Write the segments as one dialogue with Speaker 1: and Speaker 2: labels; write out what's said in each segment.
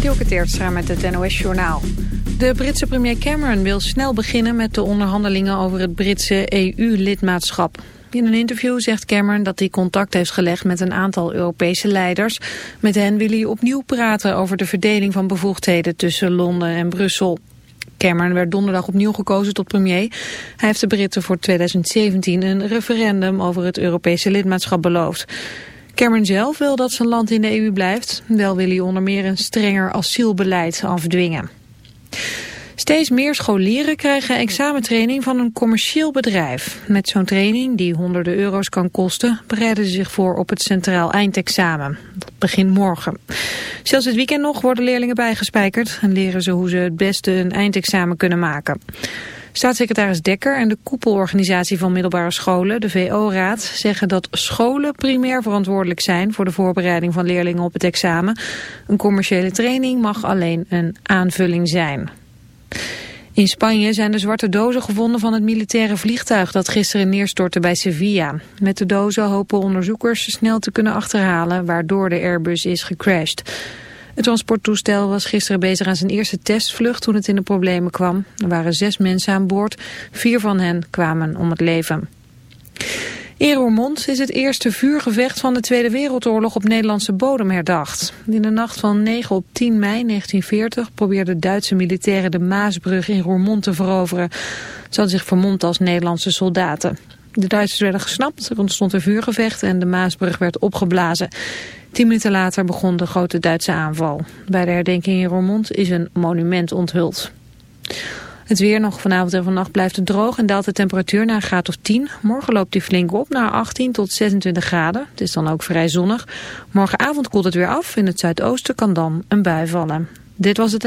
Speaker 1: Dielke Teertstra met het NOS-journaal. De Britse premier Cameron wil snel beginnen met de onderhandelingen over het Britse EU-lidmaatschap. In een interview zegt Cameron dat hij contact heeft gelegd met een aantal Europese leiders. Met hen wil hij opnieuw praten over de verdeling van bevoegdheden tussen Londen en Brussel. Cameron werd donderdag opnieuw gekozen tot premier. Hij heeft de Britten voor 2017 een referendum over het Europese lidmaatschap beloofd. Cameron zelf wil dat zijn land in de EU blijft. Wel wil hij onder meer een strenger asielbeleid afdwingen. Steeds meer scholieren krijgen examentraining van een commercieel bedrijf. Met zo'n training, die honderden euro's kan kosten, bereiden ze zich voor op het centraal eindexamen. Dat begint morgen. Zelfs het weekend nog worden leerlingen bijgespijkerd en leren ze hoe ze het beste een eindexamen kunnen maken. Staatssecretaris Dekker en de koepelorganisatie van middelbare scholen, de VO-raad, zeggen dat scholen primair verantwoordelijk zijn voor de voorbereiding van leerlingen op het examen. Een commerciële training mag alleen een aanvulling zijn. In Spanje zijn de zwarte dozen gevonden van het militaire vliegtuig dat gisteren neerstortte bij Sevilla. Met de dozen hopen onderzoekers snel te kunnen achterhalen waardoor de Airbus is gecrashed. Het transporttoestel was gisteren bezig aan zijn eerste testvlucht toen het in de problemen kwam. Er waren zes mensen aan boord, vier van hen kwamen om het leven. In Roermond is het eerste vuurgevecht van de Tweede Wereldoorlog op Nederlandse bodem herdacht. In de nacht van 9 op 10 mei 1940 probeerden Duitse militairen de Maasbrug in Roermond te veroveren. Ze hadden zich vermomd als Nederlandse soldaten. De Duitsers werden gesnapt, er ontstond een vuurgevecht en de Maasbrug werd opgeblazen. Tien minuten later begon de grote Duitse aanval. Bij de herdenking in Roermond is een monument onthuld. Het weer nog vanavond en vannacht blijft het droog en daalt de temperatuur naar een graad of 10. Morgen loopt die flink op naar 18 tot 26 graden. Het is dan ook vrij zonnig. Morgenavond koelt het weer af. In het zuidoosten kan dan een bui vallen. Dit was het...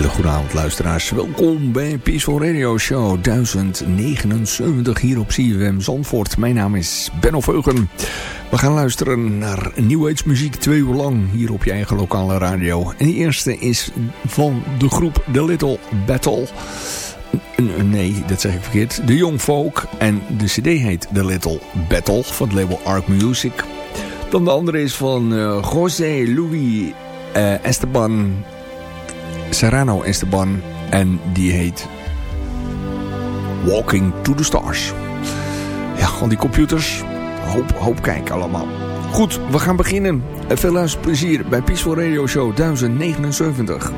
Speaker 2: Hele luisteraars. Welkom bij Peaceful Radio Show 1079 hier op CWM Zandvoort. Mijn naam is Benno Veugen. We gaan luisteren naar New Age muziek twee uur lang hier op je eigen lokale radio. En die eerste is van de groep The Little Battle. Nee, dat zeg ik verkeerd. De Young Folk. En de cd heet The Little Battle van het label Arc Music. Dan de andere is van uh, José Luis uh, Esteban Serrano Esteban. En die heet Walking to the Stars. Ja, gewoon die computers. Hoop, hoop kijken allemaal. Goed, we gaan beginnen. Veel luisterplezier bij Peaceful Radio Show 1079.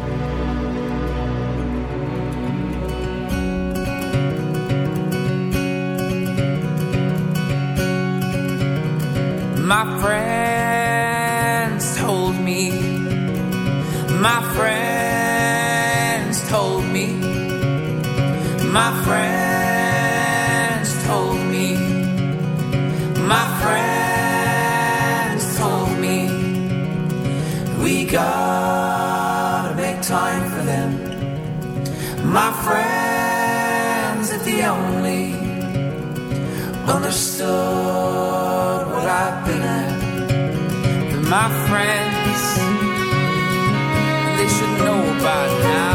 Speaker 3: My friends told me. My friends told me. We gotta make time for them. My friends if they only. Understood what I've been at. They're my friends They should know about now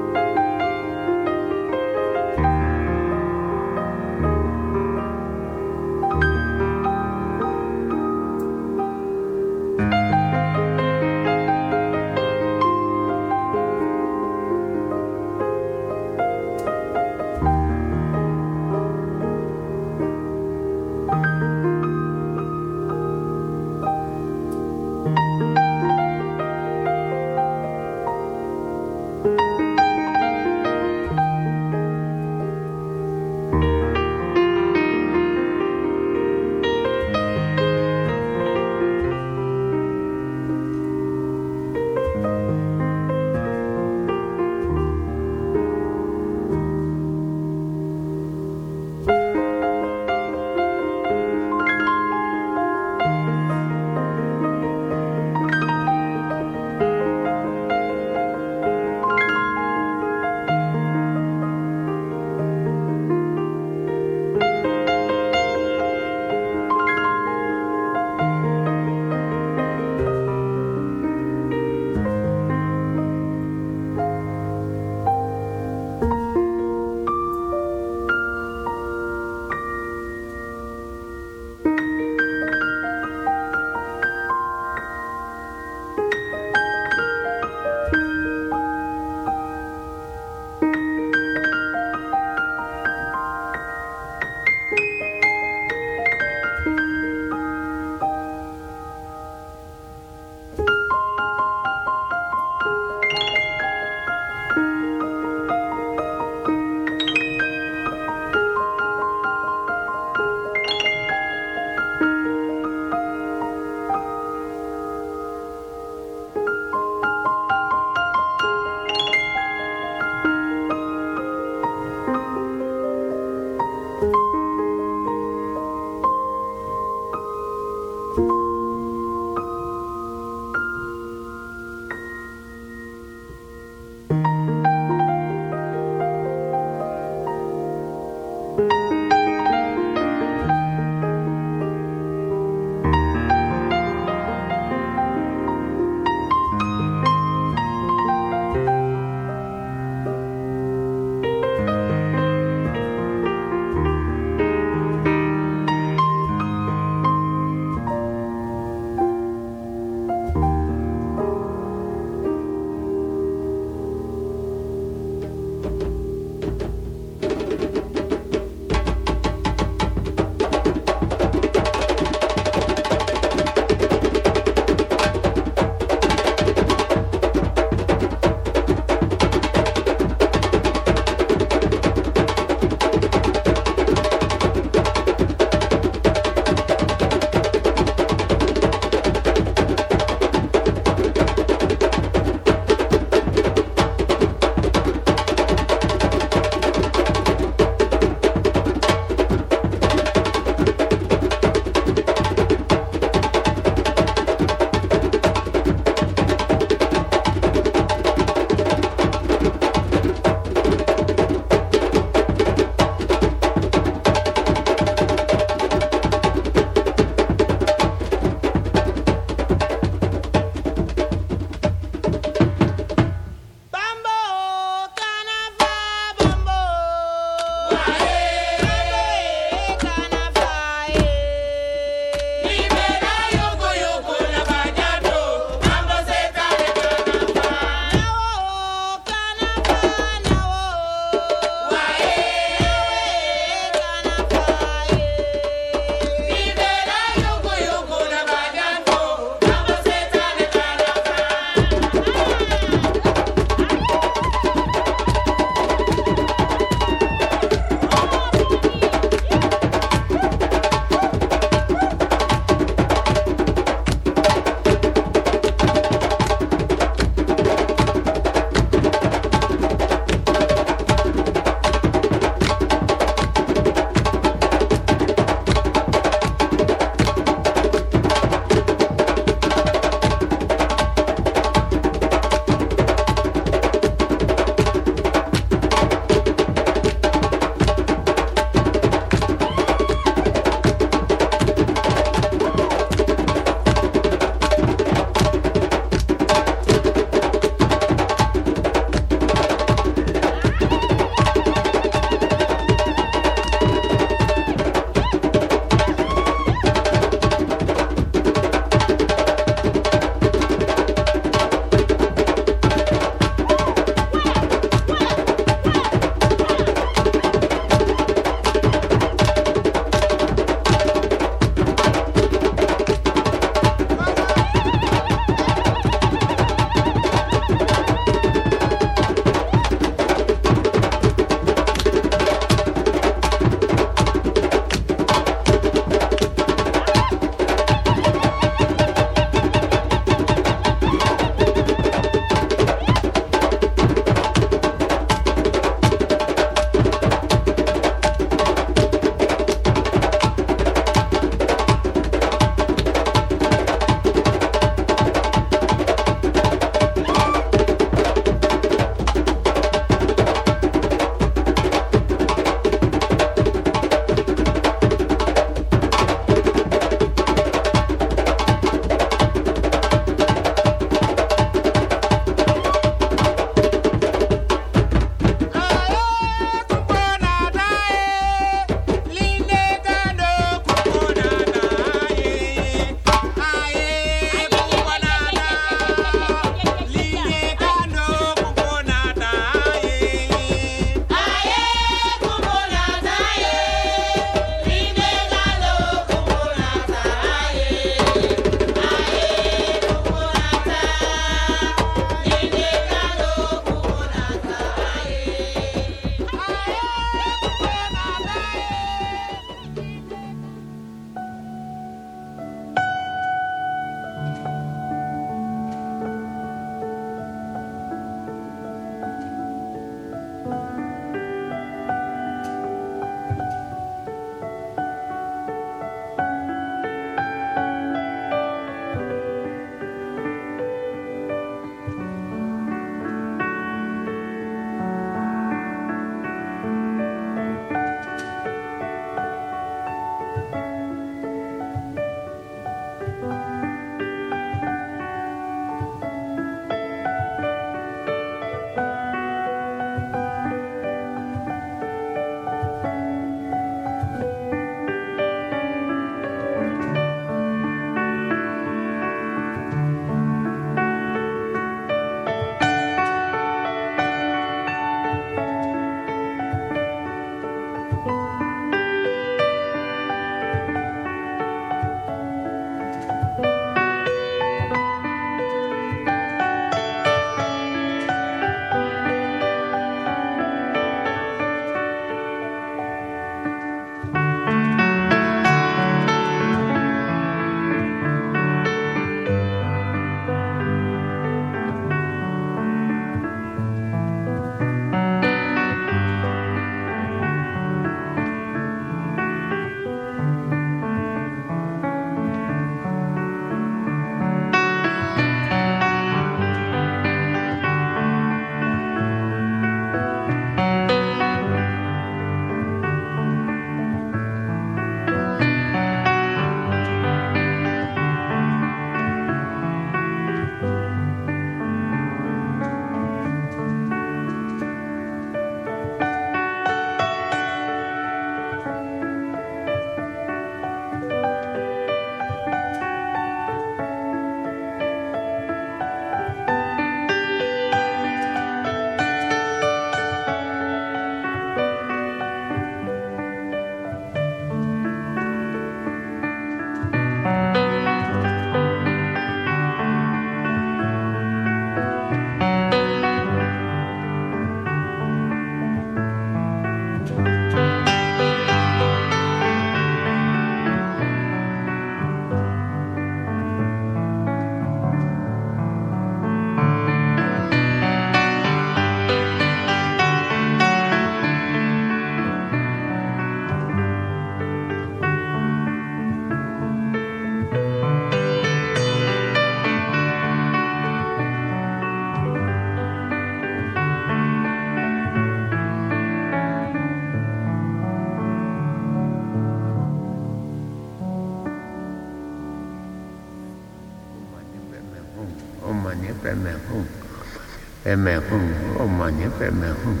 Speaker 3: Bemerkung, oh Mann, ja, Bemerkung.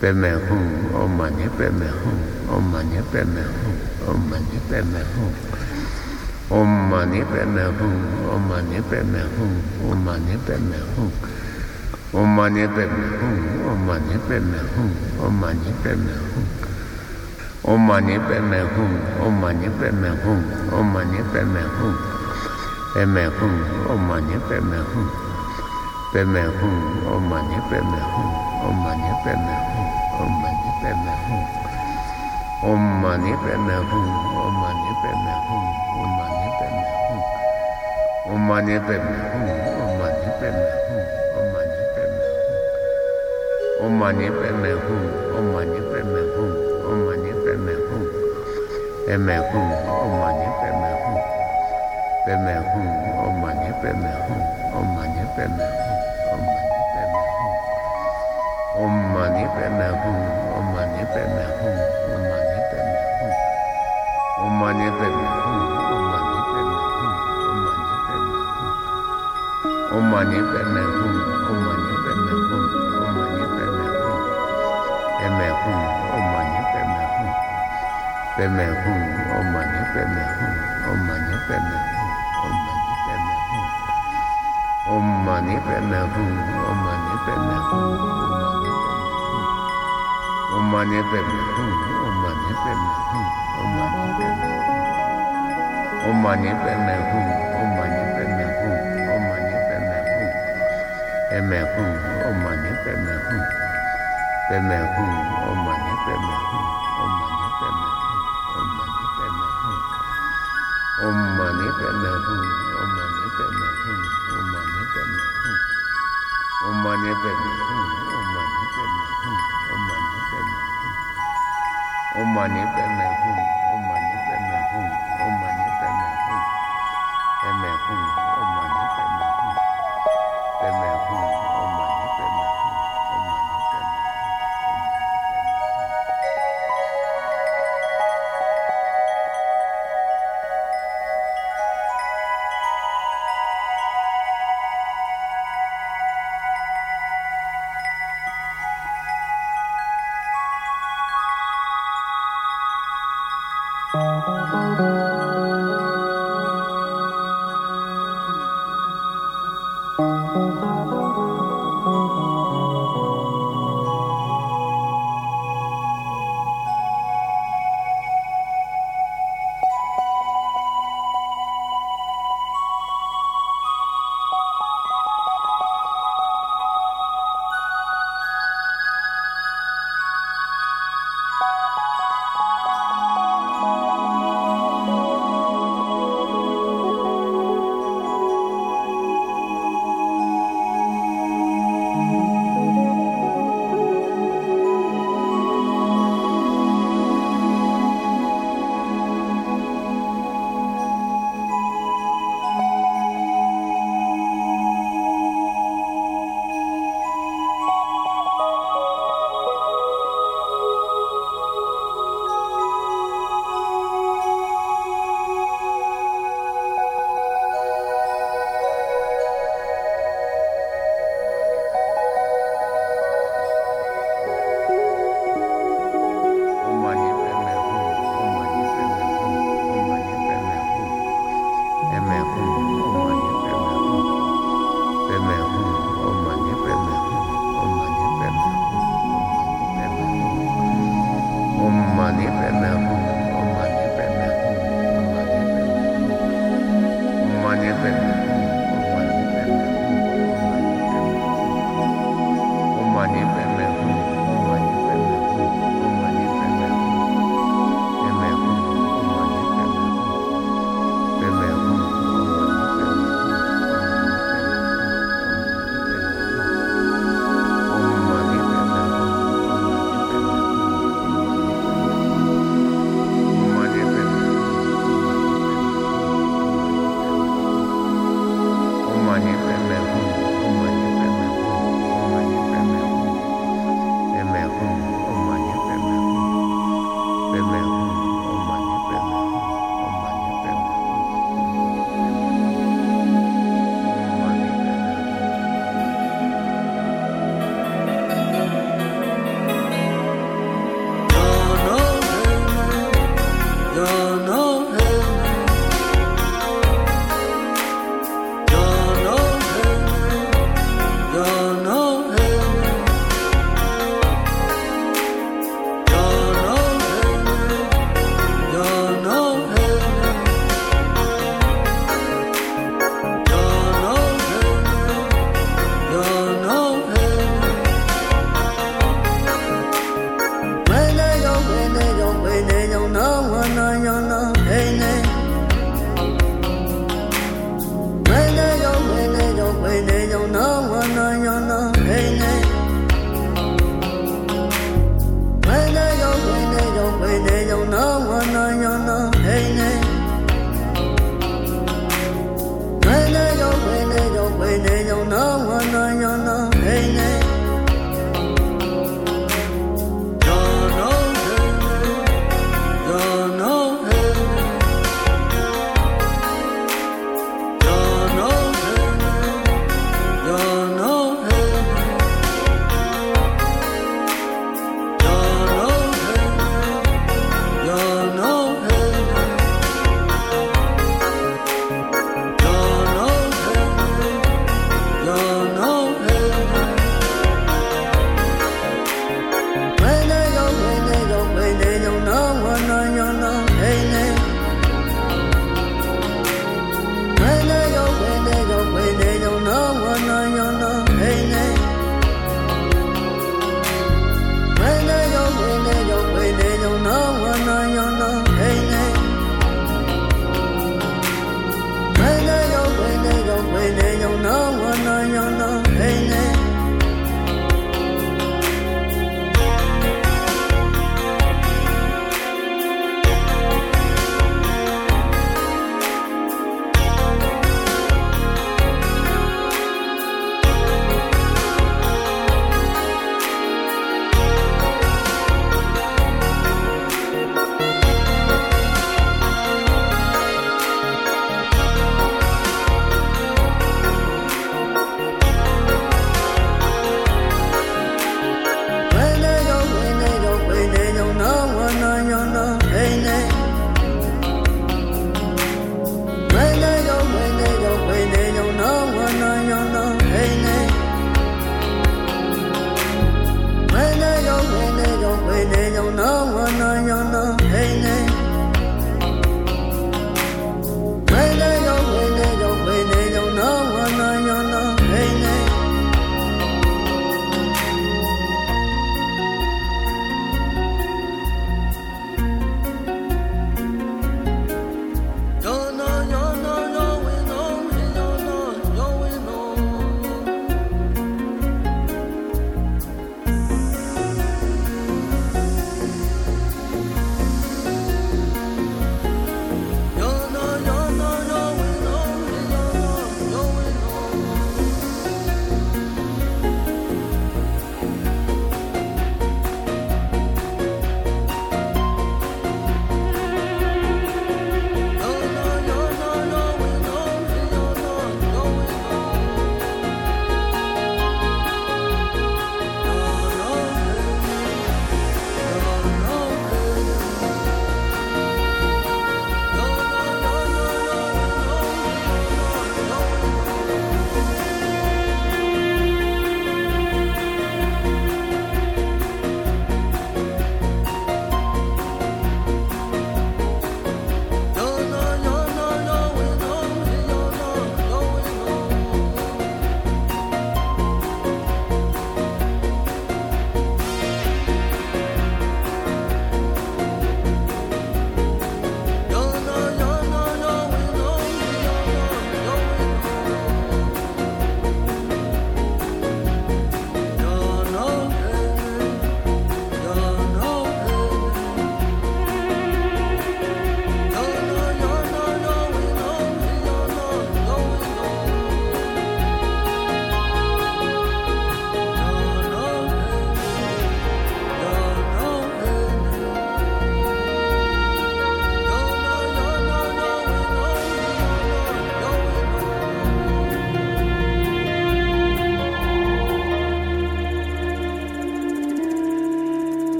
Speaker 3: Bemerkung, oh Mann, ja, Bemerkung. Oh Mann, ja, Bemerkung. Oh Mann, ja, Bemerkung. Oh Mann, ja, Bemerkung. Oh Mann, ja, Bemerkung. Oh Mann, ja, Bemerkung. Oh Mann, ja, Bemerkung.
Speaker 4: Oh Mann, ja, Bemerkung. Oh Mann, ja, Bemerkung. Oh Mann, ja, Bemerkung. Oh Mann, ja, Bemerkung. Oh Mann, ja, Bemerkung. Bemerkung, oh Mann, ja, Bemerkung. Pemehu, omanya pemehu, omanya pemehu, omanya pemehu, omanya pemehu,
Speaker 5: omanya pemehu, omanya pemehu, omanya pemehu, omanya pemehu, omanya pemehu, omanya pemehu, omanya pemehu, omanya pemehu, pemehu, omanya pemehu, pemehu, omanya pemehu, omanya pemehu. penna hum omani penna hum omani penna hum omani penna hum omani penna hum omani penna hum omani penna hum omani penna hum omani penna hum emme hum omani penna hum pemme hum omani penna hum omani penna hum omani penna hum omani penna hum omani penna hum Omanye Bemna, Omanye Bemna, Omanye Bemna, Omanye Bemna, Omanye Bemna, Omanye Bemna, Eme Hum, Omanye Bemna, Bemna Hum, Omanye Bemna, Omanye Bemna, Omanye Bemna, Omanye Bemna, Omanye Bemna, Omanye Bemna, Omanye Bemna, Omane beme. Omane beme. Omane beme. Omane beme. Omane beme. Omane beme. Eme. Omane beme.